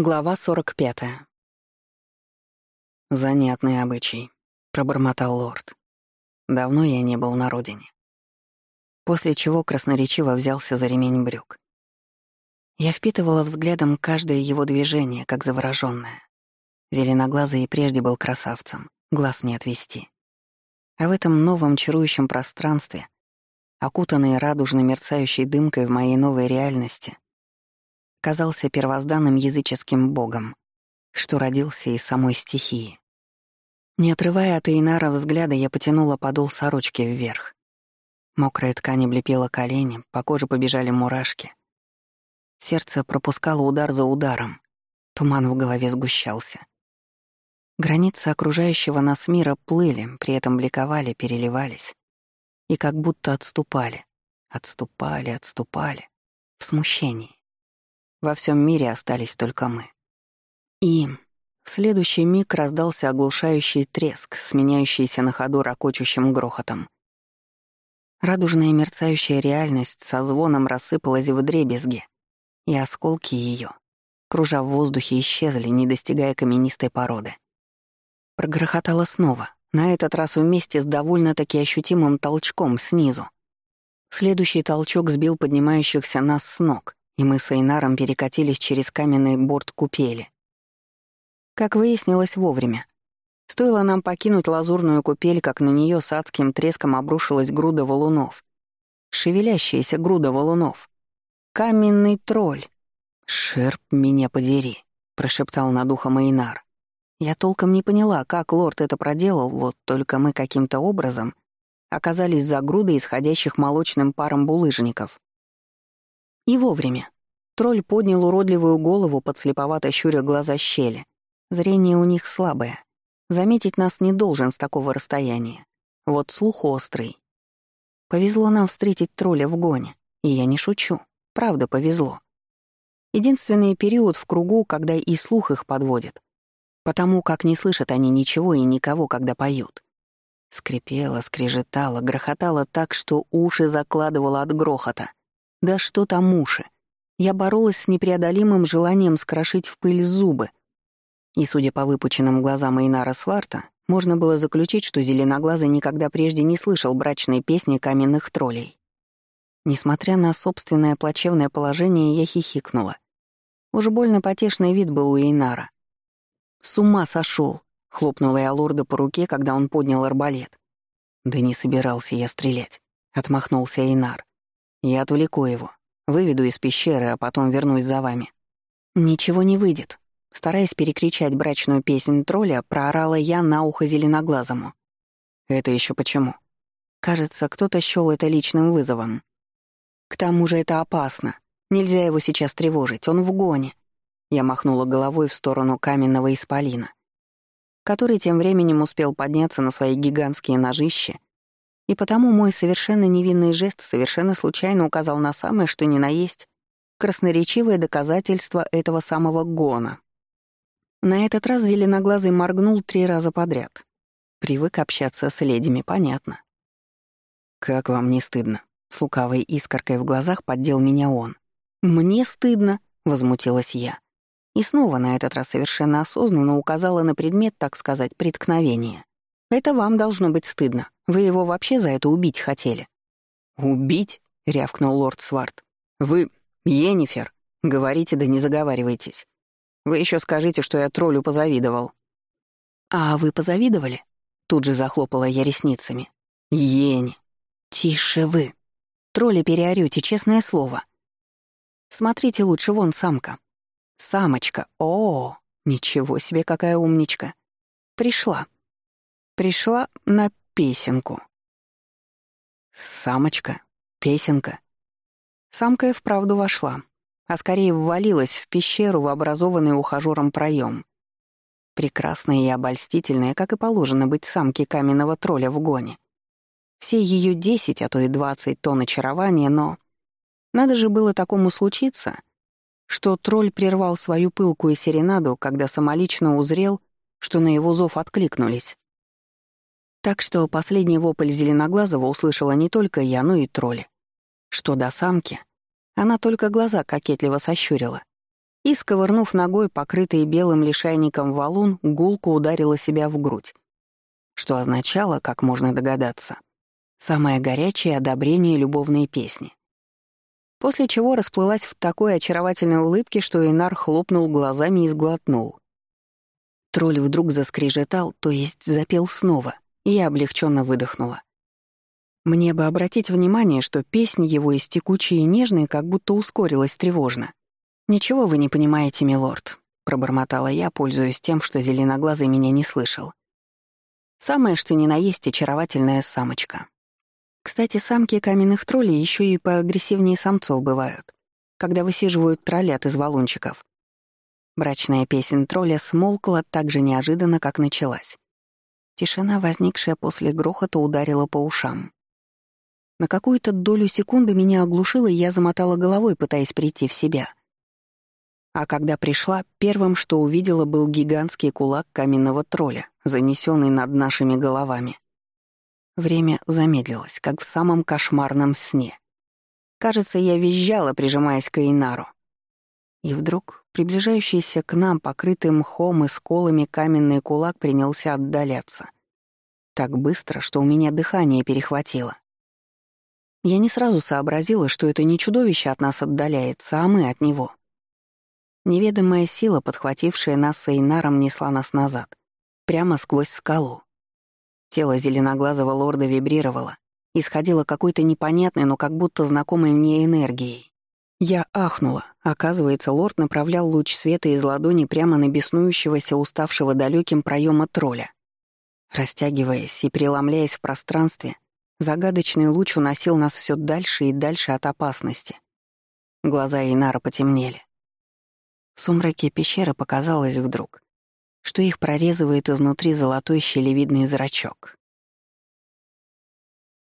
Глава 45. «Занятный обычай», — пробормотал лорд. «Давно я не был на родине». После чего красноречиво взялся за ремень брюк. Я впитывала взглядом каждое его движение, как заворожённое. Зеленоглазый и прежде был красавцем, глаз не отвести. А в этом новом чарующем пространстве, окутанный радужно мерцающей дымкой в моей новой реальности, казался первозданным языческим богом, что родился из самой стихии. Не отрывая от Эйнара взгляда, я потянула подол сорочки вверх. Мокрая ткань облепила колени, по коже побежали мурашки. Сердце пропускало удар за ударом. Туман в голове сгущался. Границы окружающего нас мира плыли, при этом бликовали, переливались. И как будто отступали. Отступали, отступали. В смущении. Во всем мире остались только мы. И в следующий миг раздался оглушающий треск, сменяющийся на ходу ракочущим грохотом. Радужная мерцающая реальность со звоном рассыпалась в дребезги, и осколки ее, кружа в воздухе, исчезли, не достигая каменистой породы. Прогрохотало снова, на этот раз вместе с довольно-таки ощутимым толчком снизу. Следующий толчок сбил поднимающихся нас с ног, и мы с Эйнаром перекатились через каменный борт купели. Как выяснилось вовремя. Стоило нам покинуть лазурную купель, как на нее с адским треском обрушилась груда валунов. Шевелящаяся груда валунов. Каменный тролль. «Шерп, меня подери», — прошептал над ухом Эйнар. Я толком не поняла, как лорд это проделал, вот только мы каким-то образом оказались за грудой исходящих молочным паром булыжников. И вовремя. Тролль поднял уродливую голову, подслеповато щуря глаза щели. Зрение у них слабое. Заметить нас не должен с такого расстояния. Вот слух острый. Повезло нам встретить тролля в гоне. И я не шучу. Правда, повезло. Единственный период в кругу, когда и слух их подводит. Потому как не слышат они ничего и никого, когда поют. Скрипело, скрежетало, грохотало так, что уши закладывало от грохота. Да что там уши. Я боролась с непреодолимым желанием скрошить в пыль зубы. И, судя по выпученным глазам Эйнара Сварта, можно было заключить, что Зеленоглазый никогда прежде не слышал брачной песни каменных троллей. Несмотря на собственное плачевное положение, я хихикнула. Уж больно потешный вид был у Эйнара. «С ума сошел! хлопнула я лорда по руке, когда он поднял арбалет. «Да не собирался я стрелять», — отмахнулся Эйнар. Я отвлеку его, выведу из пещеры, а потом вернусь за вами. Ничего не выйдет. Стараясь перекричать брачную песнь тролля, проорала я на ухо зеленоглазому. Это еще почему? Кажется, кто-то счёл это личным вызовом. К тому же это опасно. Нельзя его сейчас тревожить, он в гоне. Я махнула головой в сторону каменного исполина, который тем временем успел подняться на свои гигантские ножища и потому мой совершенно невинный жест совершенно случайно указал на самое, что ни на есть, красноречивое доказательство этого самого гона. На этот раз зеленоглазый моргнул три раза подряд. Привык общаться с ледями, понятно. «Как вам не стыдно?» С лукавой искоркой в глазах поддел меня он. «Мне стыдно», — возмутилась я. И снова на этот раз совершенно осознанно указала на предмет, так сказать, преткновения. «Это вам должно быть стыдно. Вы его вообще за это убить хотели?» «Убить?» — рявкнул лорд Сварт. «Вы, Йеннифер, говорите да не заговаривайтесь. Вы еще скажите, что я троллю позавидовал». «А вы позавидовали?» Тут же захлопала я ресницами. «Ени!» «Тише вы! Тролля переорёте, честное слово!» «Смотрите лучше, вон самка!» «Самочка! О, ничего себе, какая умничка!» «Пришла!» «Пришла на песенку. Самочка, песенка. Самка и вправду вошла, а скорее ввалилась в пещеру в образованный ухажером проем. Прекрасная и обольстительная, как и положено быть самке каменного тролля в гоне. Все ее десять, а то и двадцать тонн очарования, но... Надо же было такому случиться, что тролль прервал свою пылкую серенаду, когда самолично узрел, что на его зов откликнулись. Так что последний вопль Зеленоглазого услышала не только я, но и тролли. Что до самки, она только глаза кокетливо сощурила. и, сковырнув ногой, покрытый белым лишайником валун, гулко ударила себя в грудь, что означало, как можно догадаться, самое горячее одобрение любовной песни. После чего расплылась в такой очаровательной улыбке, что Инар хлопнул глазами и сглотнул. Тролль вдруг заскрежетал, то есть запел снова, я облегченно выдохнула. Мне бы обратить внимание, что песня его из текучей и нежной как будто ускорилась тревожно. «Ничего вы не понимаете, милорд», — пробормотала я, пользуясь тем, что зеленоглазый меня не слышал. «Самое, что ни на есть, очаровательная самочка. Кстати, самки каменных троллей еще и поагрессивнее самцов бывают, когда высиживают троллят из валунчиков. Брачная песня тролля смолкла так же неожиданно, как началась. Тишина, возникшая после грохота, ударила по ушам. На какую-то долю секунды меня оглушило, и я замотала головой, пытаясь прийти в себя. А когда пришла, первым, что увидела, был гигантский кулак каменного тролля, занесенный над нашими головами. Время замедлилось, как в самом кошмарном сне. Кажется, я визжала, прижимаясь к Эйнару. И вдруг приближающийся к нам, покрытый мхом и сколами каменный кулак принялся отдаляться. Так быстро, что у меня дыхание перехватило. Я не сразу сообразила, что это не чудовище от нас отдаляется, а мы от него. Неведомая сила, подхватившая нас с Эйнаром, несла нас назад, прямо сквозь скалу. Тело зеленоглазого лорда вибрировало, исходило какой-то непонятной, но как будто знакомой мне энергией. Я ахнула. Оказывается, лорд направлял луч света из ладони прямо на беснующегося, уставшего далеким проема тролля. Растягиваясь и преломляясь в пространстве, Загадочный луч уносил нас все дальше и дальше от опасности. Глаза Инара потемнели. В сумраке пещеры показалось вдруг, что их прорезывает изнутри золотой щелевидный зрачок.